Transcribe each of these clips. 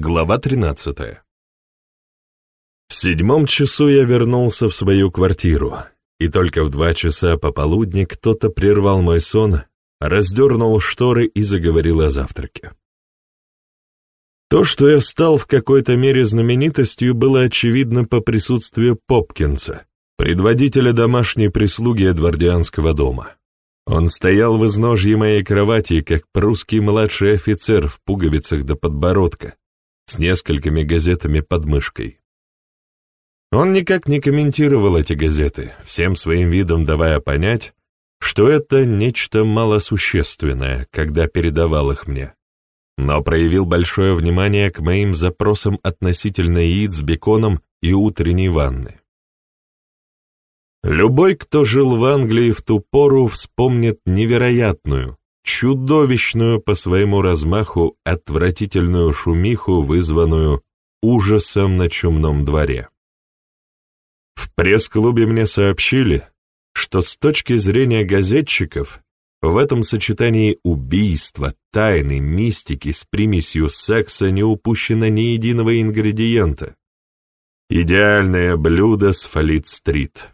Глава 13 В седьмом часу я вернулся в свою квартиру, и только в два часа пополудни кто-то прервал мой сон, раздернул шторы и заговорил о завтраке. То, что я стал в какой-то мере знаменитостью, было очевидно по присутствию Попкинса, предводителя домашней прислуги Эдвардианского дома. Он стоял в изножье моей кровати, как прусский младший офицер в пуговицах до подбородка, с несколькими газетами под мышкой. Он никак не комментировал эти газеты, всем своим видом давая понять, что это нечто малосущественное, когда передавал их мне, но проявил большое внимание к моим запросам относительно яиц с беконом и утренней ванны. Любой, кто жил в Англии в ту пору, вспомнит невероятную, чудовищную по своему размаху отвратительную шумиху, вызванную ужасом на чумном дворе. В пресс-клубе мне сообщили, что с точки зрения газетчиков в этом сочетании убийства, тайны, мистики с примесью секса не упущено ни единого ингредиента. Идеальное блюдо с Фалит-стрит.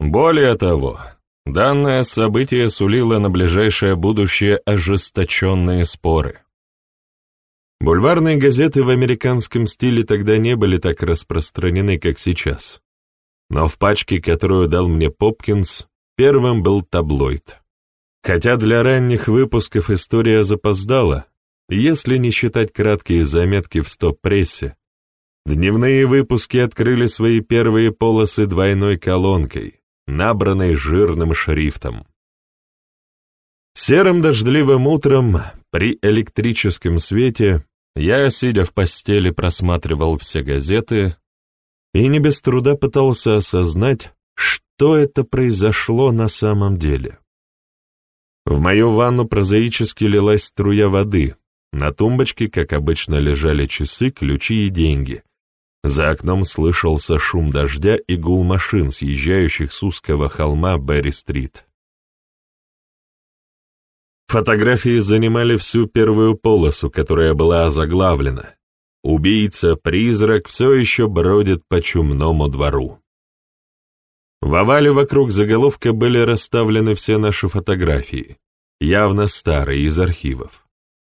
Более того, данное событие сулило на ближайшее будущее ожесточенные споры. Бульварные газеты в американском стиле тогда не были так распространены, как сейчас. Но в пачке, которую дал мне Попкинс, первым был таблоид. Хотя для ранних выпусков история запоздала, если не считать краткие заметки в стоп-прессе, дневные выпуски открыли свои первые полосы двойной колонкой, набранной жирным шрифтом. Серым дождливым утром при электрическом свете я, сидя в постели, просматривал все газеты и не без труда пытался осознать, что это произошло на самом деле. В мою ванну прозаически лилась струя воды, на тумбочке, как обычно, лежали часы, ключи и деньги, за окном слышался шум дождя и гул машин, съезжающих с узкого холма Берри-стрит. Фотографии занимали всю первую полосу, которая была озаглавлена. Убийца-призрак все еще бродит по чумному двору. В овале вокруг заголовка были расставлены все наши фотографии, явно старые, из архивов.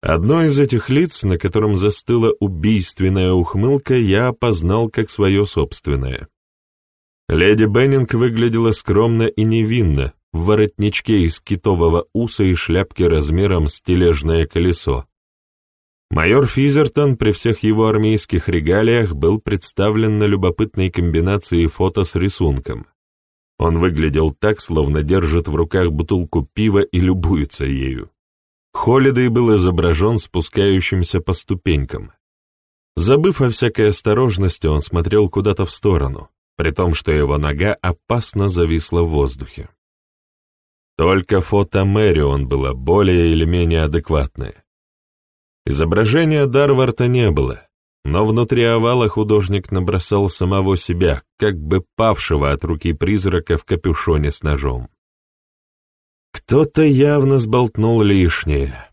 Одно из этих лиц, на котором застыла убийственная ухмылка, я опознал как свое собственное. Леди Беннинг выглядела скромно и невинно, в воротничке из китового уса и шляпке размером с тележное колесо. Майор Физертон при всех его армейских регалиях был представлен на любопытной комбинации фото с рисунком. Он выглядел так, словно держит в руках бутылку пива и любуется ею. Холидей был изображен спускающимся по ступенькам. Забыв о всякой осторожности, он смотрел куда-то в сторону, при том, что его нога опасно зависла в воздухе. Только фото Мэрион было более или менее адекватное. Изображения Дарварта не было, но внутри овала художник набросал самого себя, как бы павшего от руки призрака в капюшоне с ножом. Кто-то явно сболтнул лишнее.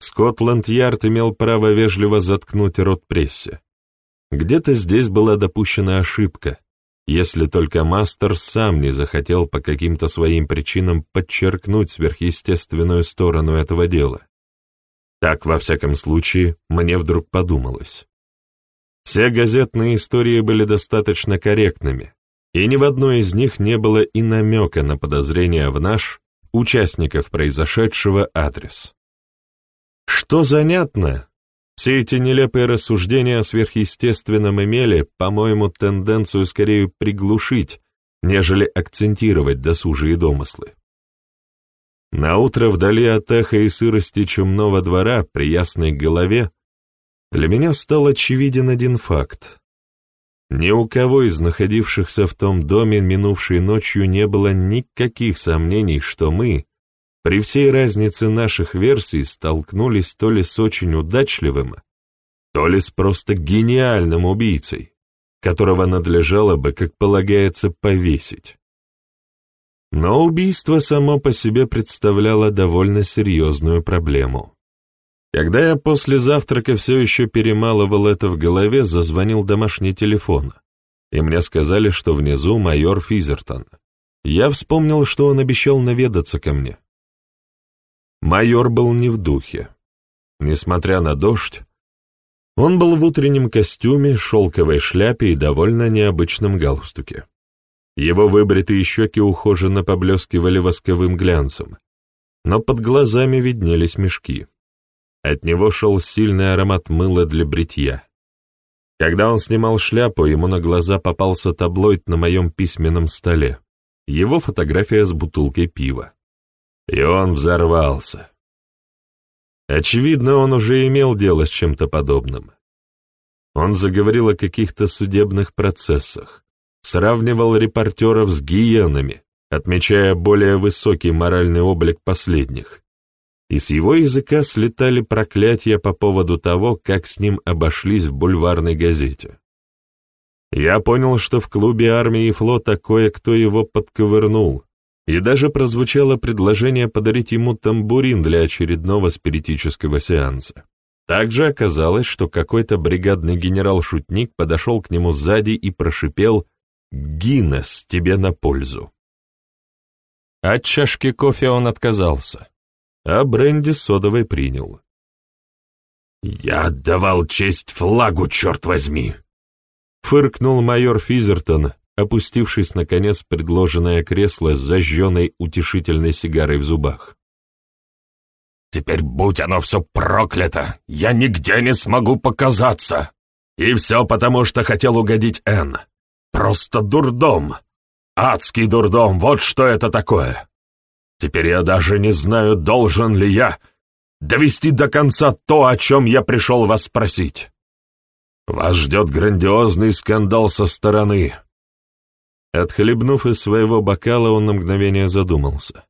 Скотланд-Ярд имел право вежливо заткнуть рот прессе. Где-то здесь была допущена ошибка, если только Мастер сам не захотел по каким-то своим причинам подчеркнуть сверхъестественную сторону этого дела. Так, во всяком случае, мне вдруг подумалось. Все газетные истории были достаточно корректными, и ни в одной из них не было и намека на подозрения в наш, участников произошедшего адрес. Что занятно, все эти нелепые рассуждения о сверхъестественном имели, по-моему, тенденцию скорее приглушить, нежели акцентировать досужие домыслы. Наутро вдали от эха и сырости чумного двора при ясной голове для меня стал очевиден один факт. Ни у кого из находившихся в том доме минувшей ночью не было никаких сомнений, что мы, при всей разнице наших версий, столкнулись то ли с очень удачливым, то ли с просто гениальным убийцей, которого надлежало бы, как полагается, повесить. Но убийство само по себе представляло довольно серьезную проблему. Когда я после завтрака все еще перемалывал это в голове, зазвонил домашний телефон, и мне сказали, что внизу майор Физертон. Я вспомнил, что он обещал наведаться ко мне. Майор был не в духе. Несмотря на дождь, он был в утреннем костюме, шелковой шляпе и довольно необычном галстуке. Его выбритые щеки ухоженно поблескивали восковым глянцем, но под глазами виднелись мешки. От него шел сильный аромат мыла для бритья. Когда он снимал шляпу, ему на глаза попался таблоид на моем письменном столе, его фотография с бутылкой пива. И он взорвался. Очевидно, он уже имел дело с чем-то подобным. Он заговорил о каких-то судебных процессах, сравнивал репортеров с гиенами, отмечая более высокий моральный облик последних. И с его языка слетали проклятия по поводу того, как с ним обошлись в бульварной газете. Я понял, что в клубе армии и флота кое-кто его подковырнул, и даже прозвучало предложение подарить ему тамбурин для очередного спиритического сеанса. Также оказалось, что какой-то бригадный генерал-шутник подошел к нему сзади и прошипел «Гиннес тебе на пользу». От чашки кофе он отказался, а бренди содовой принял. «Я отдавал честь флагу, черт возьми!» Фыркнул майор Физертон, опустившись, наконец, в предложенное кресло с зажженной утешительной сигарой в зубах. «Теперь, будь оно все проклято, я нигде не смогу показаться! И все потому, что хотел угодить Энн. Просто дурдом! Адский дурдом, вот что это такое! Теперь я даже не знаю, должен ли я довести до конца то, о чем я пришел вас спросить. Вас ждет грандиозный скандал со стороны». Отхлебнув из своего бокала, он на мгновение задумался.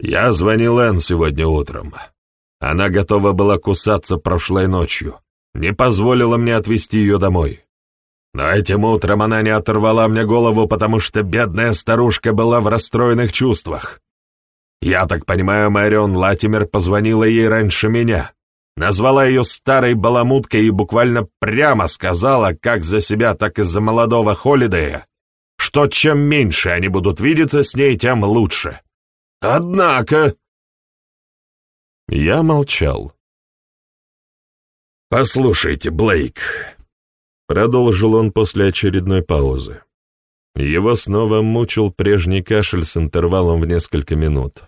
«Я звонил Энн сегодня утром. Она готова была кусаться прошлой ночью, не позволила мне отвезти ее домой. Но этим утром она не оторвала мне голову, потому что бедная старушка была в расстроенных чувствах. Я так понимаю, Марион Латимер позвонила ей раньше меня, назвала ее старой баламуткой и буквально прямо сказала, как за себя, так и за молодого Холидея, что чем меньше они будут видеться с ней, тем лучше. Однако... Я молчал. «Послушайте, Блейк, Продолжил он после очередной паузы. Его снова мучил прежний кашель с интервалом в несколько минут.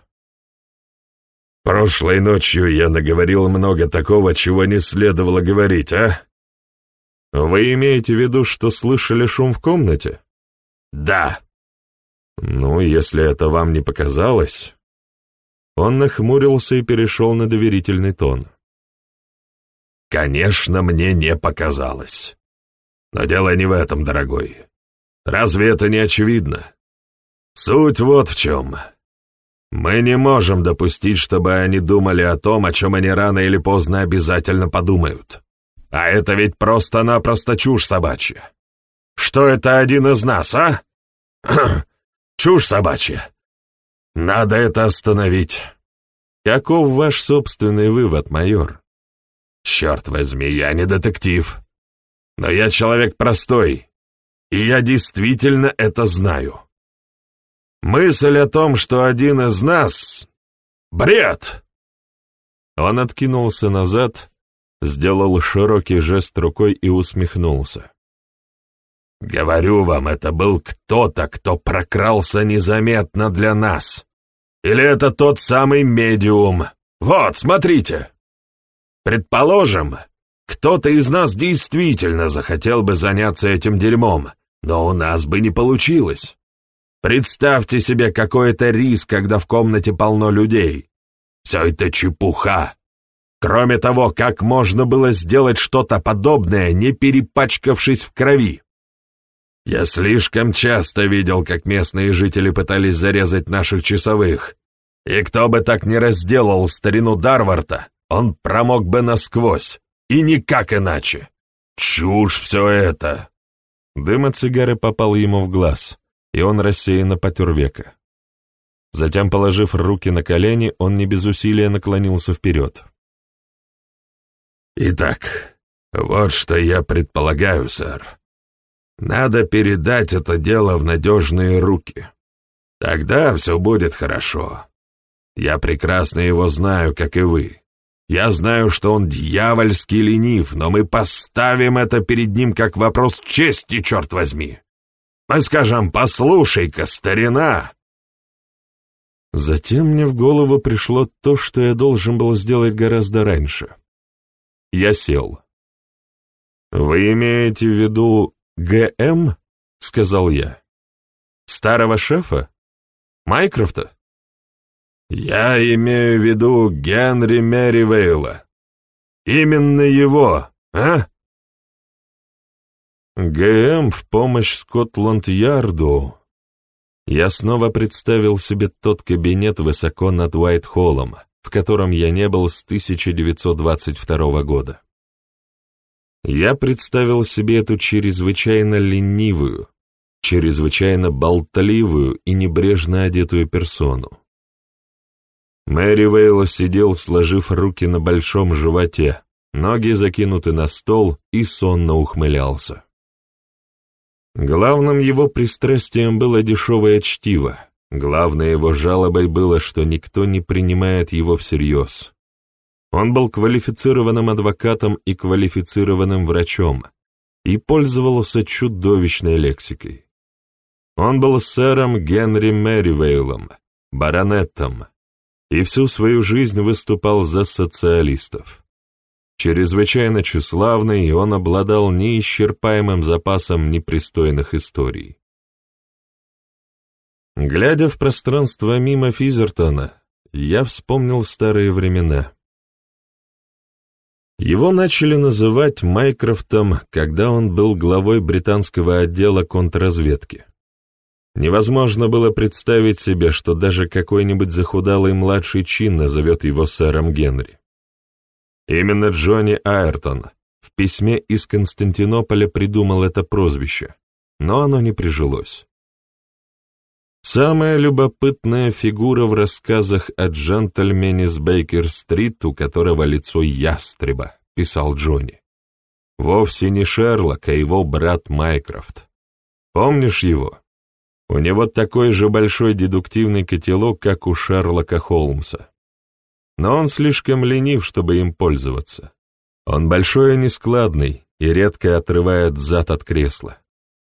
«Прошлой ночью я наговорил много такого, чего не следовало говорить, а?» «Вы имеете в виду, что слышали шум в комнате?» «Да». «Ну, если это вам не показалось...» Он нахмурился и перешел на доверительный тон. «Конечно, мне не показалось. Но дело не в этом, дорогой. Разве это не очевидно? Суть вот в чем. Мы не можем допустить, чтобы они думали о том, о чем они рано или поздно обязательно подумают. А это ведь просто-напросто чушь собачья. Что это один из нас, а? чушь собачья. Надо это остановить. Каков ваш собственный вывод, майор? Черт возьми, я не детектив. Но я человек простой, и я действительно это знаю. Мысль о том, что один из нас — бред!» Он откинулся назад, сделал широкий жест рукой и усмехнулся. «Говорю вам, это был кто-то, кто прокрался незаметно для нас. Или это тот самый медиум? Вот, смотрите. Предположим, кто-то из нас действительно захотел бы заняться этим дерьмом, но у нас бы не получилось. Представьте себе, какой это риск, когда в комнате полно людей. Все это чепуха. Кроме того, как можно было сделать что-то подобное, не перепачкавшись в крови? Я слишком часто видел, как местные жители пытались зарезать наших часовых. И кто бы так не разделал старину Дарварта, он промок бы насквозь. И никак иначе. Чушь все это. Дым от сигары попал ему в глаз, и он рассеянно потер века. Затем, положив руки на колени, он не без усилия наклонился вперед. Итак, вот что я предполагаю, сэр. Надо передать это дело в надежные руки. Тогда все будет хорошо. Я прекрасно его знаю, как и вы. Я знаю, что он дьявольски ленив, но мы поставим это перед ним как вопрос чести, черт возьми. Мы скажем, послушай-ка, старина!» Затем мне в голову пришло то, что я должен был сделать гораздо раньше. Я сел. «Вы имеете в виду ГМ?» — сказал я. «Старого шефа? Майкрофта?» «Я имею в виду Генри Мерривейла. Именно его, а?» ГМ в помощь Скотланд-Ярду. Я снова представил себе тот кабинет высоко над Уайт-Холлом, в котором я не был с 1922 года. Я представил себе эту чрезвычайно ленивую, чрезвычайно болтливую и небрежно одетую персону. Мэри Вейл сидел, сложив руки на большом животе, ноги закинуты на стол и сонно ухмылялся. Главным его пристрастием было дешевое чтиво, главной его жалобой было, что никто не принимает его всерьез. Он был квалифицированным адвокатом и квалифицированным врачом и пользовался чудовищной лексикой. Он был сэром Генри Мэривейлом, баронетом, и всю свою жизнь выступал за социалистов. Чрезвычайно тщеславный, он обладал неисчерпаемым запасом непристойных историй. Глядя в пространство мимо Физертона, я вспомнил старые времена. Его начали называть Майкрофтом, когда он был главой британского отдела контрразведки. Невозможно было представить себе, что даже какой-нибудь захудалый младший чин назовет его сэром Генри. Именно Джонни Айртон в письме из Константинополя придумал это прозвище, но оно не прижилось. Самая любопытная фигура в рассказах о джентльмене с Бейкер-стрит, у которого лицо ястреба, писал Джонни. Вовсе не Шерлок, а его брат Майкрофт. Помнишь его? У него такой же большой дедуктивный котелок, как у Шерлока Холмса но он слишком ленив, чтобы им пользоваться. Он большой и нескладный, и редко отрывает зад от кресла.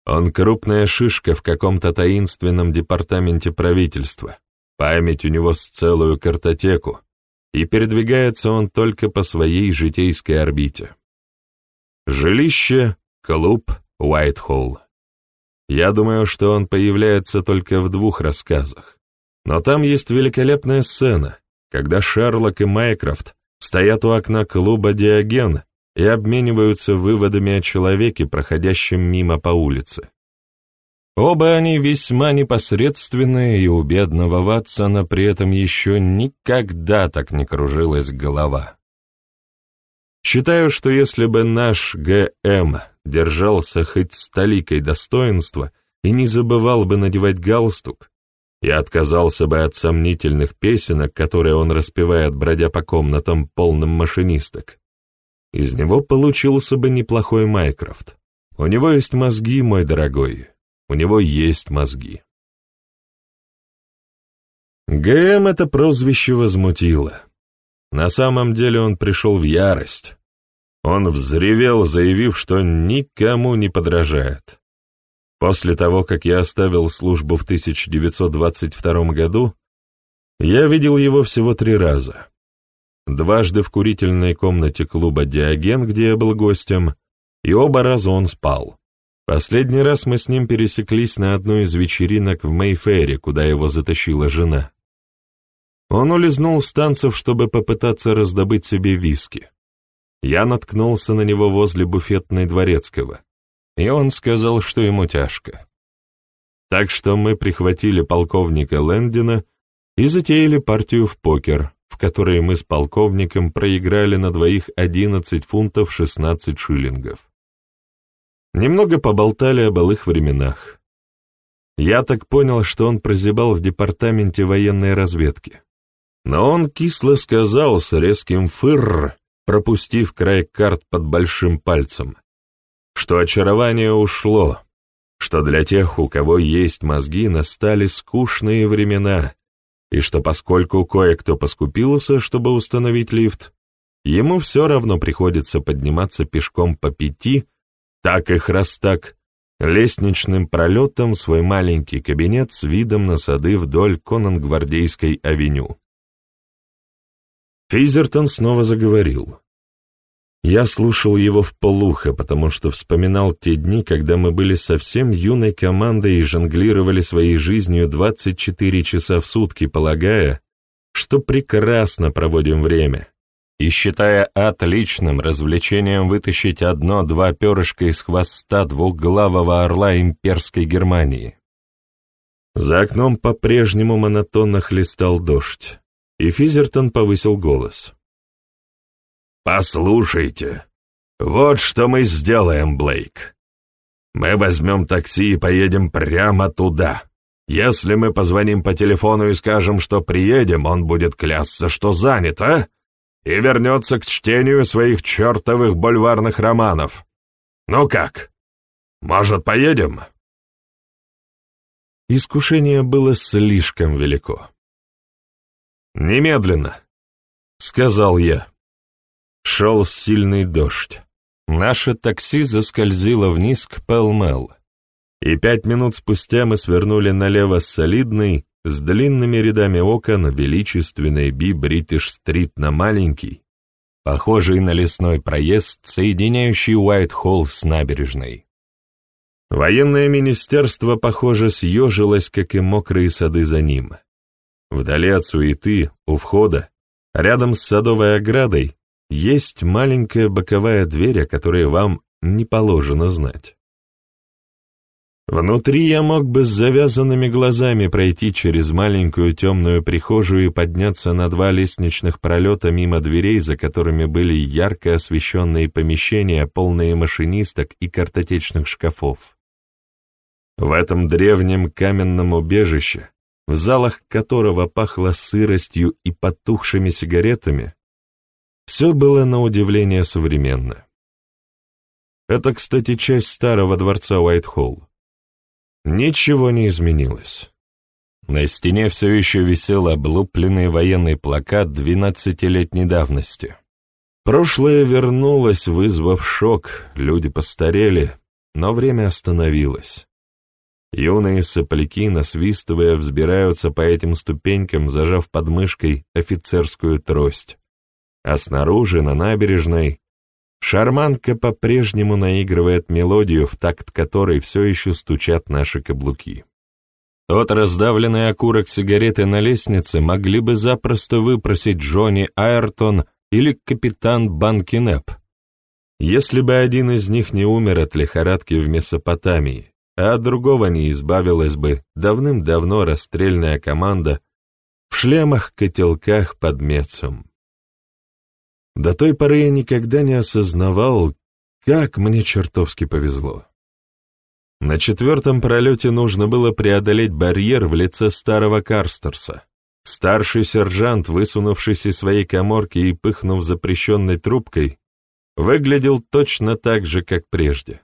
Он крупная шишка в каком-то таинственном департаменте правительства, память у него с целую картотеку, и передвигается он только по своей житейской орбите. Жилище — клуб Уайтхолл. Я думаю, что он появляется только в двух рассказах, но там есть великолепная сцена, когда Шерлок и Майкрофт стоят у окна клуба «Диоген» и обмениваются выводами о человеке, проходящем мимо по улице. Оба они весьма непосредственные, и у бедного Ватсона при этом еще никогда так не кружилась голова. Считаю, что если бы наш ГМ держался хоть столикой достоинства и не забывал бы надевать галстук, я отказался бы от сомнительных песенок, которые он распевает, бродя по комнатам, полным машинисток. Из него получился бы неплохой Майкрофт. У него есть мозги, мой дорогой, у него есть мозги. ГМ это прозвище возмутило. На самом деле он пришел в ярость. Он взревел, заявив, что никому не подражает. После того, как я оставил службу в 1922 году, я видел его всего три раза. Дважды в курительной комнате клуба «Диоген», где я был гостем, и оба раза он спал. Последний раз мы с ним пересеклись на одной из вечеринок в Мейфере, куда его затащила жена. Он улизнул с танцев, чтобы попытаться раздобыть себе виски. Я наткнулся на него возле буфетной дворецкого и он сказал, что ему тяжко. Так что мы прихватили полковника Лэндина и затеяли партию в покер, в которой мы с полковником проиграли на двоих 11 фунтов 16 шиллингов. Немного поболтали о былых временах. Я так понял, что он прозябал в департаменте военной разведки. Но он кисло сказал с резким «фырр», пропустив край карт под большим пальцем, что очарование ушло, что для тех, у кого есть мозги, настали скучные времена, и что поскольку кое-кто поскупился, чтобы установить лифт, ему все равно приходится подниматься пешком по пяти, так и храстак, лестничным пролетом свой маленький кабинет с видом на сады вдоль Кононгвардейской авеню. Физертон снова заговорил. Я слушал его в полухо, потому что вспоминал те дни, когда мы были совсем юной командой и жонглировали своей жизнью 24 часа в сутки, полагая, что прекрасно проводим время, и считая отличным развлечением вытащить одно-два перышка из хвоста двухглавого орла имперской Германии. За окном по-прежнему монотонно хлестал дождь, и Физертон повысил голос. «Послушайте, вот что мы сделаем, Блейк. Мы возьмем такси и поедем прямо туда. Если мы позвоним по телефону и скажем, что приедем, он будет клясться, что занят, а? И вернется к чтению своих чертовых бульварных романов. Ну как? Может, поедем?» Искушение было слишком велико. «Немедленно», — сказал я. Шел сильный дождь. Наше такси заскользило вниз к Пэлмэл, и пять минут спустя мы свернули налево с солидной, с длинными рядами окон величественной Би-Бритиш-стрит на маленький, похожий на лесной проезд, соединяющий Уайт-Холл с набережной. Военное министерство, похоже, съежилось, как и мокрые сады за ним. Вдали от суеты, у входа, рядом с садовой оградой, есть маленькая боковая дверь, о которой вам не положено знать. Внутри я мог бы с завязанными глазами пройти через маленькую темную прихожую и подняться на два лестничных пролета мимо дверей, за которыми были ярко освещенные помещения, полные машинисток и картотечных шкафов. В этом древнем каменном убежище, в залах которого пахло сыростью и потухшими сигаретами, все было на удивление современно. Это, кстати, часть старого дворца Уайтхолл. Ничего не изменилось. На стене все еще висел облупленный военный плакат двенадцатилетней давности. Прошлое вернулось, вызвав шок, люди постарели, но время остановилось. Юные сопляки, насвистывая, взбираются по этим ступенькам, зажав под мышкой офицерскую трость а снаружи, на набережной, шарманка по-прежнему наигрывает мелодию, в такт которой все еще стучат наши каблуки. Тот раздавленный окурок сигареты на лестнице могли бы запросто выпросить Джонни Айртон или капитан Банкинеп, если бы один из них не умер от лихорадки в Месопотамии, а от другого не избавилась бы давным-давно расстрельная команда в шлемах-котелках под Мецом. До той поры я никогда не осознавал, как мне чертовски повезло. На четвертом пролете нужно было преодолеть барьер в лице старого Карстерса. Старший сержант, высунувшись из своей коморки и пыхнув запрещенной трубкой, выглядел точно так же, как прежде.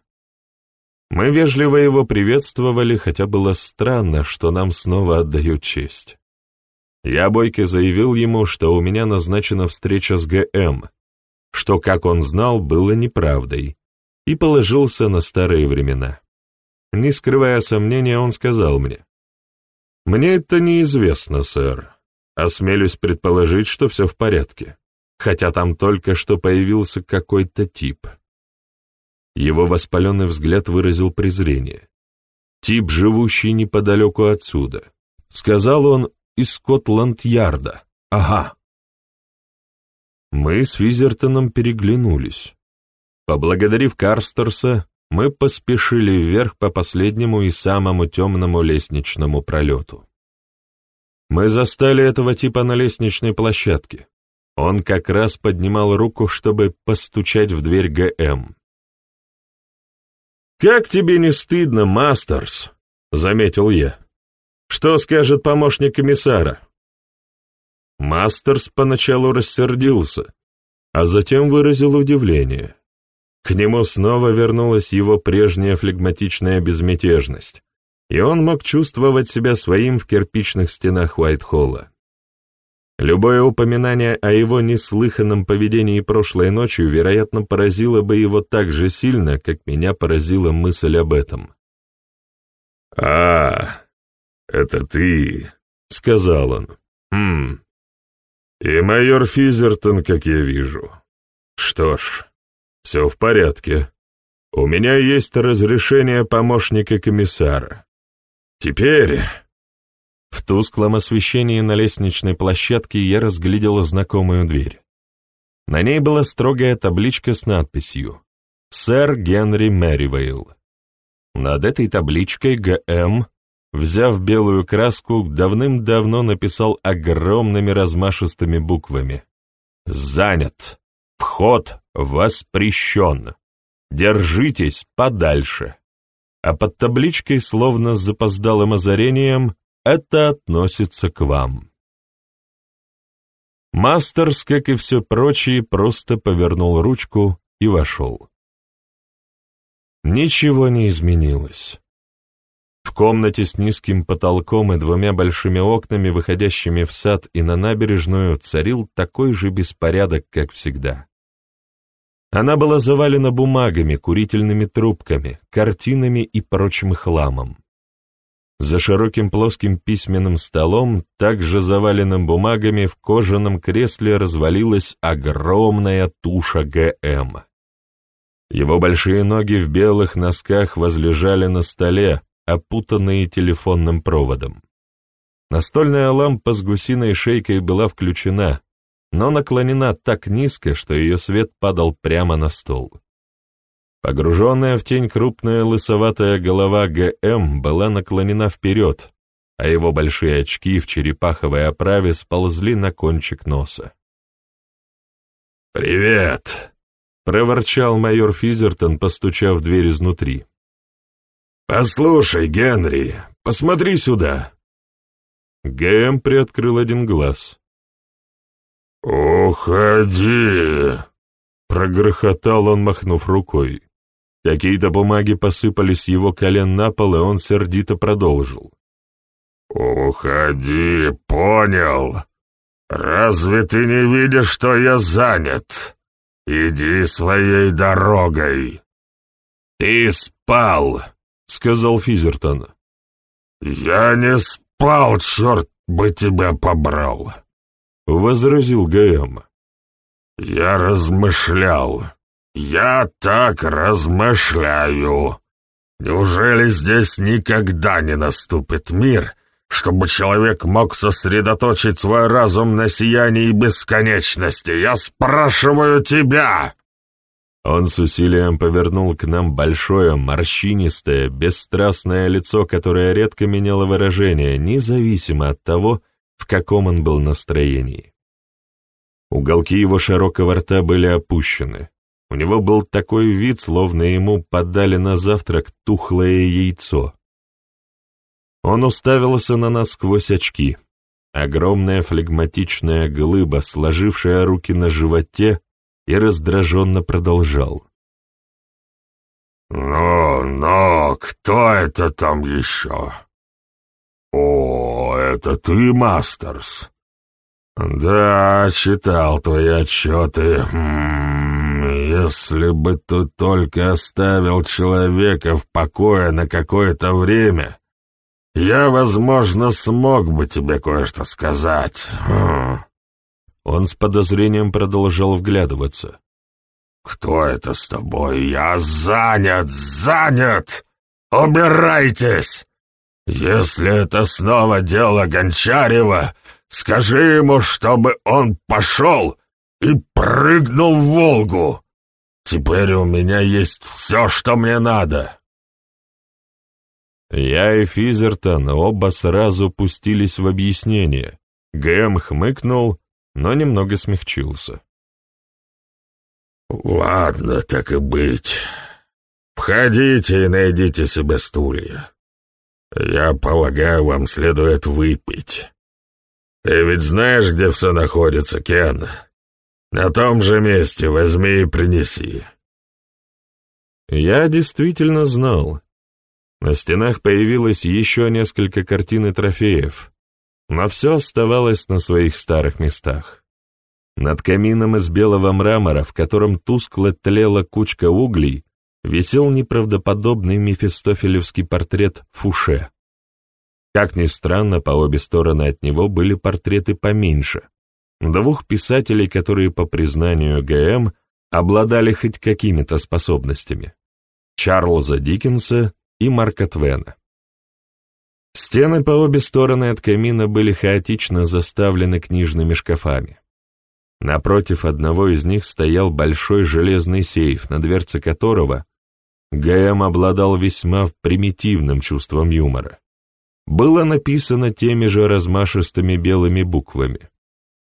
Мы вежливо его приветствовали, хотя было странно, что нам снова отдают честь. Я бойко заявил ему, что у меня назначена встреча с ГМ, что, как он знал, было неправдой, и положился на старые времена. Не скрывая сомнения, он сказал мне, «Мне это неизвестно, сэр. Осмелюсь предположить, что все в порядке, хотя там только что появился какой-то тип». Его воспаленный взгляд выразил презрение. «Тип, живущий неподалеку отсюда», — сказал он, из Скотланд-Ярда. Ага. Мы с Физертоном переглянулись. Поблагодарив Карстерса, мы поспешили вверх по последнему и самому темному лестничному пролету. Мы застали этого типа на лестничной площадке. Он как раз поднимал руку, чтобы постучать в дверь ГМ. «Как тебе не стыдно, Мастерс?» — заметил я. Что скажет помощник комиссара?» Мастерс поначалу рассердился, а затем выразил удивление. К нему снова вернулась его прежняя флегматичная безмятежность, и он мог чувствовать себя своим в кирпичных стенах Уайтхолла. Любое упоминание о его неслыханном поведении прошлой ночью, вероятно, поразило бы его так же сильно, как меня поразила мысль об этом. «А, это ты», — сказал он. «Хм. И майор Физертон, как я вижу. Что ж, все в порядке. У меня есть разрешение помощника комиссара. Теперь...» В тусклом освещении на лестничной площадке я разглядела знакомую дверь. На ней была строгая табличка с надписью «Сэр Генри Мэривейл». Над этой табличкой ГМ, взяв белую краску, давным-давно написал огромными размашистыми буквами «Занят! Вход воспрещен! Держитесь подальше!» А под табличкой, словно с запоздалым озарением, это относится к вам. Мастерс, как и все прочие, просто повернул ручку и вошел. Ничего не изменилось. В комнате с низким потолком и двумя большими окнами, выходящими в сад и на набережную, царил такой же беспорядок, как всегда. Она была завалена бумагами, курительными трубками, картинами и прочим хламом. За широким плоским письменным столом, также заваленным бумагами, в кожаном кресле развалилась огромная туша ГМ. Его большие ноги в белых носках возлежали на столе, опутанные телефонным проводом. Настольная лампа с гусиной шейкой была включена, но наклонена так низко, что ее свет падал прямо на стол. Погруженная в тень крупная лысоватая голова ГМ была наклонена вперед, а его большие очки в черепаховой оправе сползли на кончик носа. «Привет!» — проворчал майор Физертон, постучав в дверь изнутри. «Послушай, Генри, посмотри сюда!» ГМ приоткрыл один глаз. «Уходи!» — прогрохотал он, махнув рукой. Какие-то бумаги посыпались с его колен на пол, и он сердито продолжил. «Уходи, понял? Разве ты не видишь, что я занят? Иди своей дорогой!» «Ты спал!» — сказал Физертон. «Я не спал, черт бы тебя побрал!» — возразил ГМ. «Я размышлял. «Я так размышляю. Неужели здесь никогда не наступит мир, чтобы человек мог сосредоточить свой разум на сиянии бесконечности? Я спрашиваю тебя!» Он с усилием повернул к нам большое, морщинистое, бесстрастное лицо, которое редко меняло выражение, независимо от того, в каком он был настроении. Уголки его широкого рта были опущены, у него был такой вид, словно ему подали на завтрак тухлое яйцо. Он уставился на нас сквозь очки. Огромная флегматичная глыба, сложившая руки на животе, и раздраженно продолжал. «Ну, ну, кто это там еще?» «О, это ты, Мастерс?» «Да, читал твои отчеты. Если бы ты только оставил человека в покое на какое-то время, я, возможно, смог бы тебе кое-что сказать». Он с подозрением продолжал вглядываться. «Кто это с тобой? Я занят, занят! Убирайтесь! Если это снова дело Гончарева, Скажи ему, чтобы он пошел и прыгнул в Волгу. Теперь у меня есть все, что мне надо. Я и Физертон оба сразу пустились в объяснение. Гэм хмыкнул, но немного смягчился. «Ладно, так и быть. Входите и найдите себе стулья. Я полагаю, вам следует выпить. Ты ведь знаешь, где все находится, Кен? На том же месте возьми и принеси». Я действительно знал. На стенах появилось еще несколько картин и трофеев, но все оставалось на своих старых местах. Над камином из белого мрамора, в котором тускло тлела кучка углей, висел неправдоподобный мефистофелевский портрет Фуше. Как ни странно, по обе стороны от него были портреты поменьше, двух писателей, которые, по признанию ГМ, обладали хоть какими-то способностями — Чарльза Диккенса и Марка Твена. Стены по обе стороны от камина были хаотично заставлены книжными шкафами. Напротив одного из них стоял большой железный сейф, на дверце которого ГМ обладал весьма примитивным чувством юмора. Было написано теми же размашистыми белыми буквами.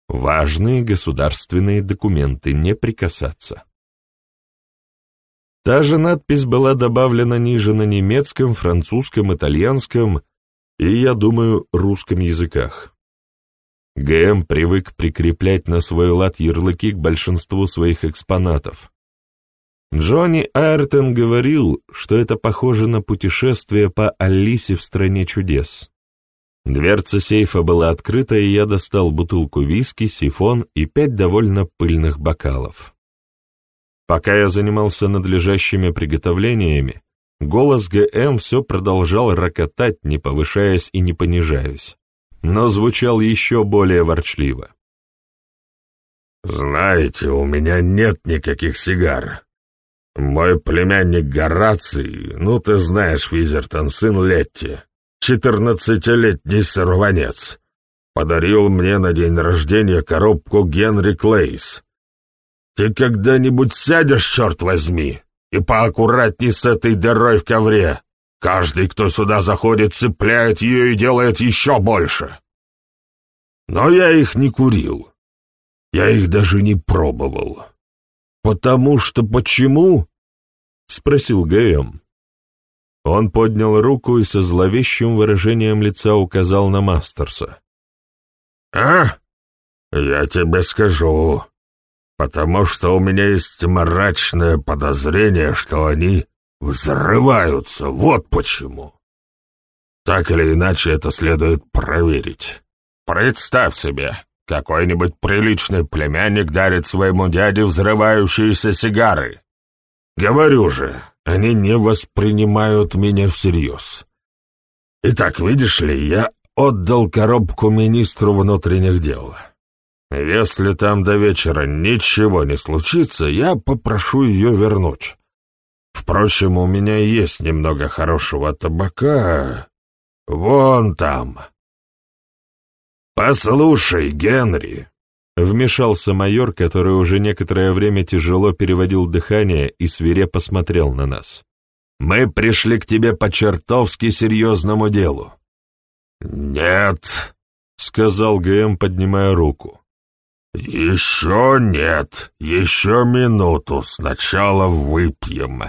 Важные государственные документы не прикасаться. Та же надпись была добавлена ниже на немецком, французском, итальянском и, я думаю, русском языках. ГМ привык прикреплять на свой лад ярлыки к большинству своих экспонатов. Джонни Айртон говорил, что это похоже на путешествие по Алисе в «Стране чудес». Дверца сейфа была открыта, и я достал бутылку виски, сифон и пять довольно пыльных бокалов. Пока я занимался надлежащими приготовлениями, голос ГМ все продолжал рокотать, не повышаясь и не понижаясь но звучал еще более ворчливо. «Знаете, у меня нет никаких сигар. Мой племянник Гораций, ну ты знаешь, Визертон, сын Летти, четырнадцатилетний сорванец, подарил мне на день рождения коробку Генри Клейс. Ты когда-нибудь сядешь, черт возьми, и поаккуратней с этой дырой в ковре, Каждый, кто сюда заходит, цепляет ее и делает еще больше. Но я их не курил. Я их даже не пробовал. Потому что почему? Спросил ГМ. Он поднял руку и со зловещим выражением лица указал на Мастерса. «А? Я тебе скажу. Потому что у меня есть мрачное подозрение, что они взрываются, вот почему. Так или иначе, это следует проверить. Представь себе, какой-нибудь приличный племянник дарит своему дяде взрывающиеся сигары. Говорю же, они не воспринимают меня всерьез. Итак, видишь ли, я отдал коробку министру внутренних дел. Если там до вечера ничего не случится, я попрошу ее вернуть. Впрочем, у меня есть немного хорошего табака. Вон там. Послушай, Генри, — вмешался майор, который уже некоторое время тяжело переводил дыхание и свирепо смотрел на нас. «Мы пришли к тебе по чертовски серьезному делу». «Нет», — сказал ГМ, поднимая руку. «Еще нет, еще минуту, сначала выпьем».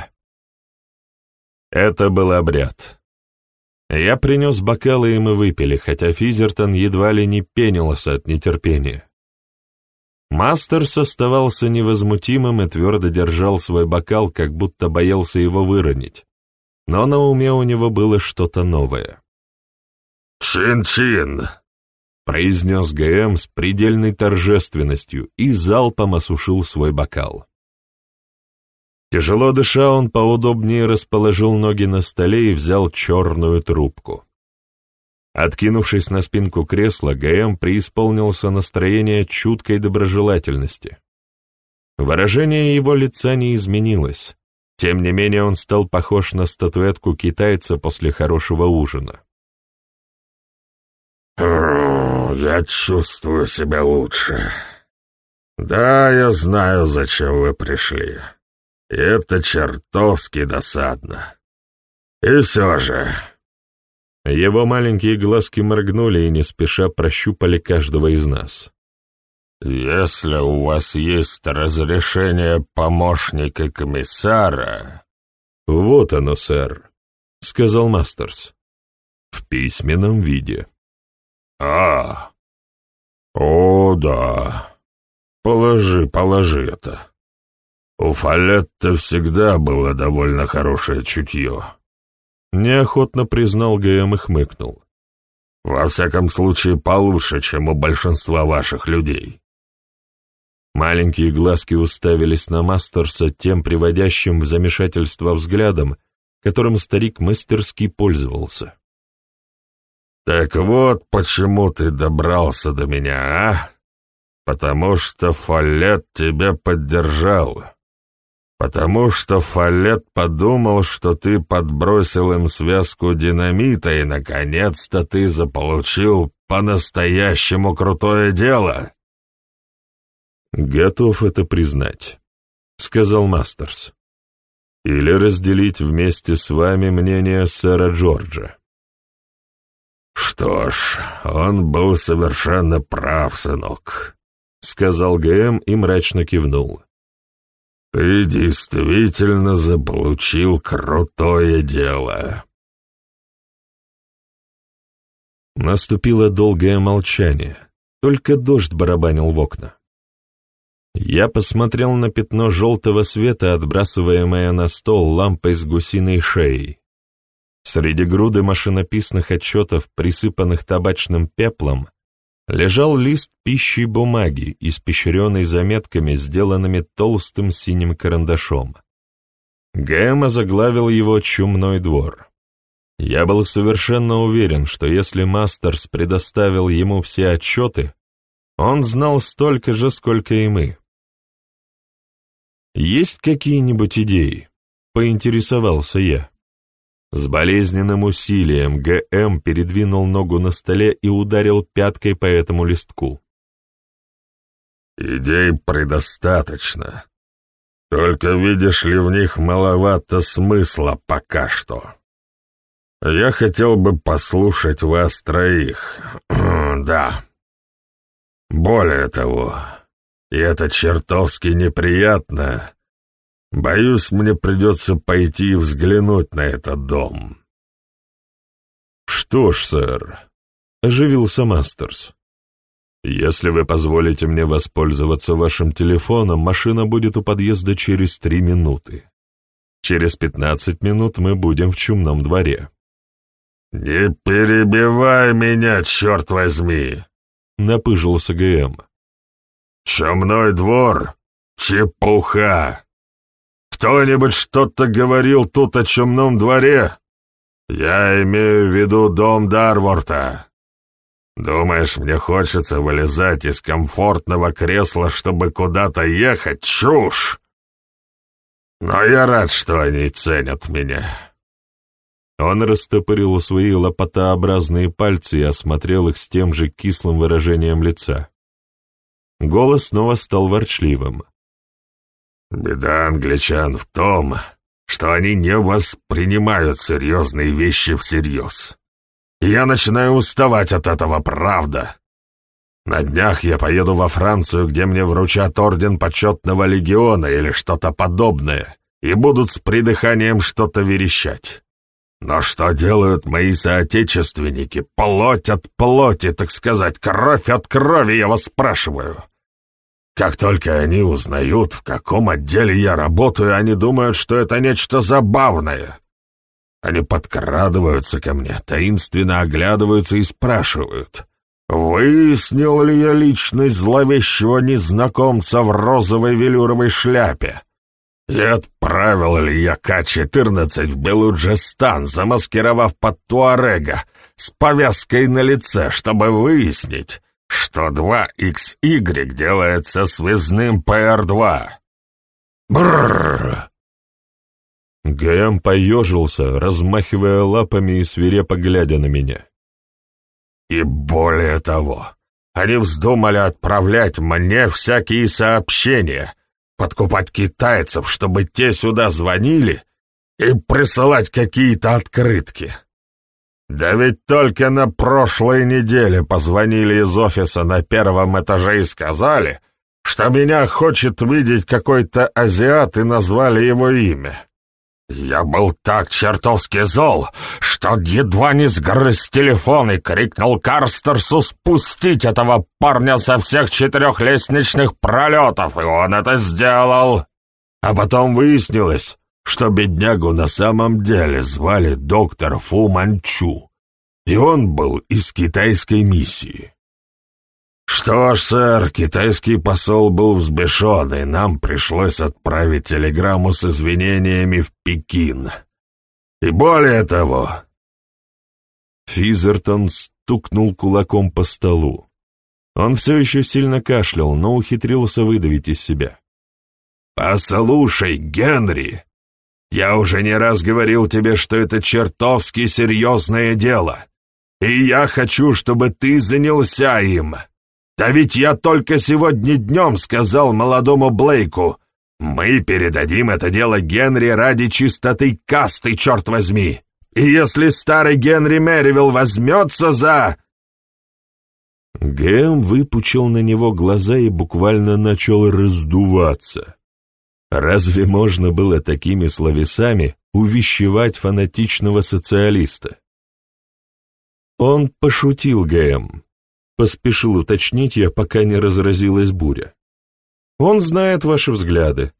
Это был обряд. Я принес бокалы, и мы выпили, хотя Физертон едва ли не пенился от нетерпения. Мастерс оставался невозмутимым и твердо держал свой бокал, как будто боялся его выронить. Но на уме у него было что-то новое. «Чин-чин!» — произнес ГМ с предельной торжественностью и залпом осушил свой бокал. Тяжело дыша, он поудобнее расположил ноги на столе и взял черную трубку. Откинувшись на спинку кресла, ГМ преисполнился настроение чуткой доброжелательности. Выражение его лица не изменилось. Тем не менее он стал похож на статуэтку китайца после хорошего ужина. «Я чувствую себя лучше. Да, я знаю, зачем вы пришли это чертовски досадно. И все же...» Его маленькие глазки моргнули и не спеша прощупали каждого из нас. «Если у вас есть разрешение помощника комиссара...» «Вот оно, сэр», — сказал Мастерс. «В письменном виде». «А, о, да. положи, положи это. У Фалетта всегда было довольно хорошее чутье. Неохотно признал ГМ и хмыкнул. Во всяком случае, получше, чем у большинства ваших людей. Маленькие глазки уставились на Мастерса тем приводящим в замешательство взглядом, которым старик мастерски пользовался. «Так вот, почему ты добрался до меня, а? Потому что Фалет тебя поддержал. Потому что Фалет подумал, что ты подбросил им связку динамита, и, наконец-то, ты заполучил по-настоящему крутое дело». «Готов это признать», — сказал Мастерс. «Или разделить вместе с вами мнение сэра Джорджа». «Что ж, он был совершенно прав, сынок», — сказал ГМ и мрачно кивнул. «Ты действительно заполучил крутое дело». Наступило долгое молчание, только дождь барабанил в окна. Я посмотрел на пятно желтого света, отбрасываемое на стол лампой с гусиной шеей. Среди груды машинописных отчетов, присыпанных табачным пеплом, лежал лист пищи бумаги, испещренный заметками, сделанными толстым синим карандашом. Гэм заглавил его «Чумной двор». Я был совершенно уверен, что если Мастерс предоставил ему все отчеты, он знал столько же, сколько и мы. «Есть какие-нибудь идеи?» — поинтересовался я. С болезненным усилием ГМ передвинул ногу на столе и ударил пяткой по этому листку. «Идей предостаточно. Только, видишь ли, в них маловато смысла пока что. Я хотел бы послушать вас троих. да. Более того, и это чертовски неприятно. Боюсь, мне придется пойти и взглянуть на этот дом». «Что ж, сэр», — оживился Мастерс, — «если вы позволите мне воспользоваться вашим телефоном, машина будет у подъезда через три минуты. Через пятнадцать минут мы будем в чумном дворе». «Не перебивай меня, черт возьми!» — напыжился ГМ. «Чумной двор? Чепуха! Кто-нибудь что-то говорил тут о чумном дворе? Я имею в виду дом Дарворта. Думаешь, мне хочется вылезать из комфортного кресла, чтобы куда-то ехать? Чушь! Но я рад, что они ценят меня». Он растопырил свои лопатообразные пальцы и осмотрел их с тем же кислым выражением лица. Голос снова стал ворчливым. «Беда англичан в том, что они не воспринимают серьезные вещи всерьез. я начинаю уставать от этого, правда. На днях я поеду во Францию, где мне вручат орден почетного легиона или что-то подобное, и будут с придыханием что-то верещать. Но что делают мои соотечественники? Плоть от плоти, так сказать, кровь от крови, я вас спрашиваю. Как только они узнают, в каком отделе я работаю, они думают, что это нечто забавное. Они подкрадываются ко мне, таинственно оглядываются и спрашивают, выяснил ли я личность зловещего незнакомца в розовой велюровой шляпе, и отправил ли я К-14 в Белуджистан, замаскировав под Туарега, с повязкой на лице, чтобы выяснить, что 2XY делается связным PR2. Брррр! ГМ поежился, размахивая лапами и свирепо глядя на меня. И более того, они вздумали отправлять мне всякие сообщения — подкупать китайцев, чтобы те сюда звонили и присылать какие-то открытки. Да ведь только на прошлой неделе позвонили из офиса на первом этаже и сказали, что меня хочет видеть какой-то азиат и назвали его имя. Я был так чертовски зол, что едва не сгрыз телефон и крикнул Карстерсу спустить этого парня со всех четырех лестничных пролетов, и он это сделал. А потом выяснилось, что беднягу на самом деле звали доктор Фу Манчу, и он был из китайской миссии. «Что ж, сэр, китайский посол был взбешен, и нам пришлось отправить телеграмму с извинениями в Пекин. И более того...» Физертон стукнул кулаком по столу. Он все еще сильно кашлял, но ухитрился выдавить из себя. «Послушай, Генри, я уже не раз говорил тебе, что это чертовски серьезное дело, и я хочу, чтобы ты занялся им». Да ведь я только сегодня днем сказал молодому Блейку, мы передадим это дело Генри ради чистоты касты, черт возьми. И если старый Генри Мэривилл возьмется за...» Гэм выпучил на него глаза и буквально начал раздуваться. Разве можно было такими словесами увещевать фанатичного социалиста? Он пошутил Гэм, Поспешил уточнить я, пока не разразилась буря. Он знает ваши взгляды.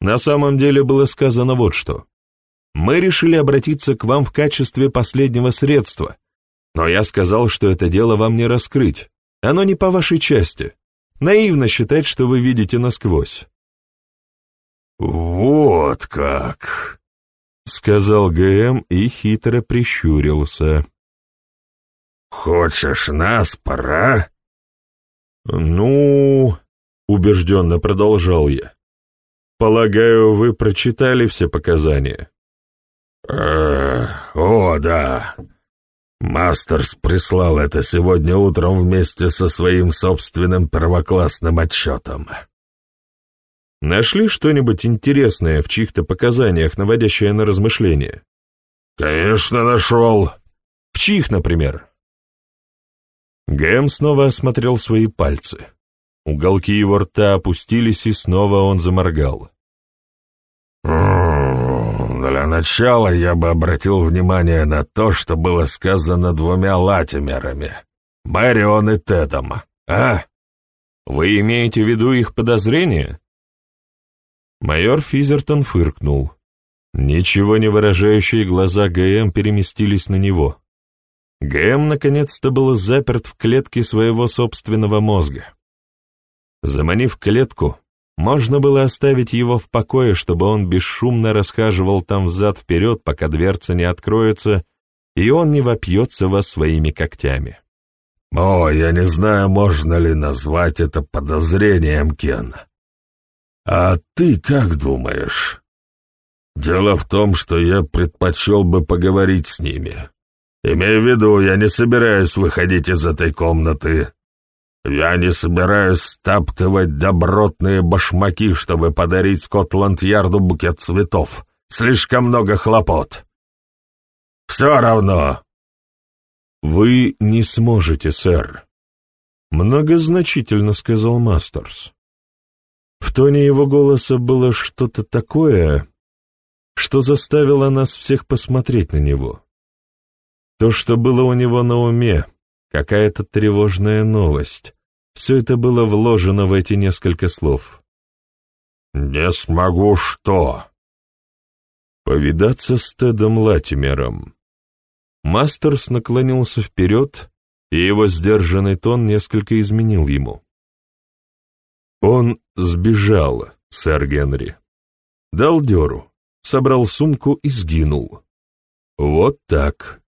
На самом деле было сказано вот что. Мы решили обратиться к вам в качестве последнего средства, но я сказал, что это дело вам не раскрыть. Оно не по вашей части. Наивно считать, что вы видите насквозь. «Вот как!» — сказал ГМ и хитро прищурился. «Хочешь нас, пора?» «Ну...» — убежденно продолжал я. «Полагаю, вы прочитали все показания?» э, «О, да. Мастерс прислал это сегодня утром вместе со своим собственным первоклассным отчетом». «Нашли что-нибудь интересное в чьих-то показаниях, наводящее на размышления?» «Конечно, нашел». «В чьих, например?» Гэм снова осмотрел свои пальцы. Уголки его рта опустились, и снова он заморгал. «Для начала я бы обратил внимание на то, что было сказано двумя латимерами, Мэрион и Тедом, а?» «Вы имеете в виду их подозрения?» Майор Физертон фыркнул. Ничего не выражающие глаза ГМ переместились на него. ГМ наконец-то был заперт в клетке своего собственного мозга. Заманив клетку, можно было оставить его в покое, чтобы он бесшумно расхаживал там взад-вперед, пока дверца не откроется, и он не вопьется вас своими когтями. «О, я не знаю, можно ли назвать это подозрением, Кен. А ты как думаешь? Дело в том, что я предпочел бы поговорить с ними. Имей в виду, я не собираюсь выходить из этой комнаты. Я не собираюсь стаптывать добротные башмаки, чтобы подарить Скотланд-Ярду букет цветов. Слишком много хлопот. Все равно. Вы не сможете, сэр. Многозначительно сказал Мастерс. В тоне его голоса было что-то такое, что заставило нас всех посмотреть на него. То, что было у него на уме, какая-то тревожная новость, все это было вложено в эти несколько слов. «Не смогу что?» «Повидаться с Тедом Латимером». Мастерс наклонился вперед, и его сдержанный тон несколько изменил ему. Он сбежал, сэр Генри. Дал дёру, собрал сумку и сгинул. Вот так.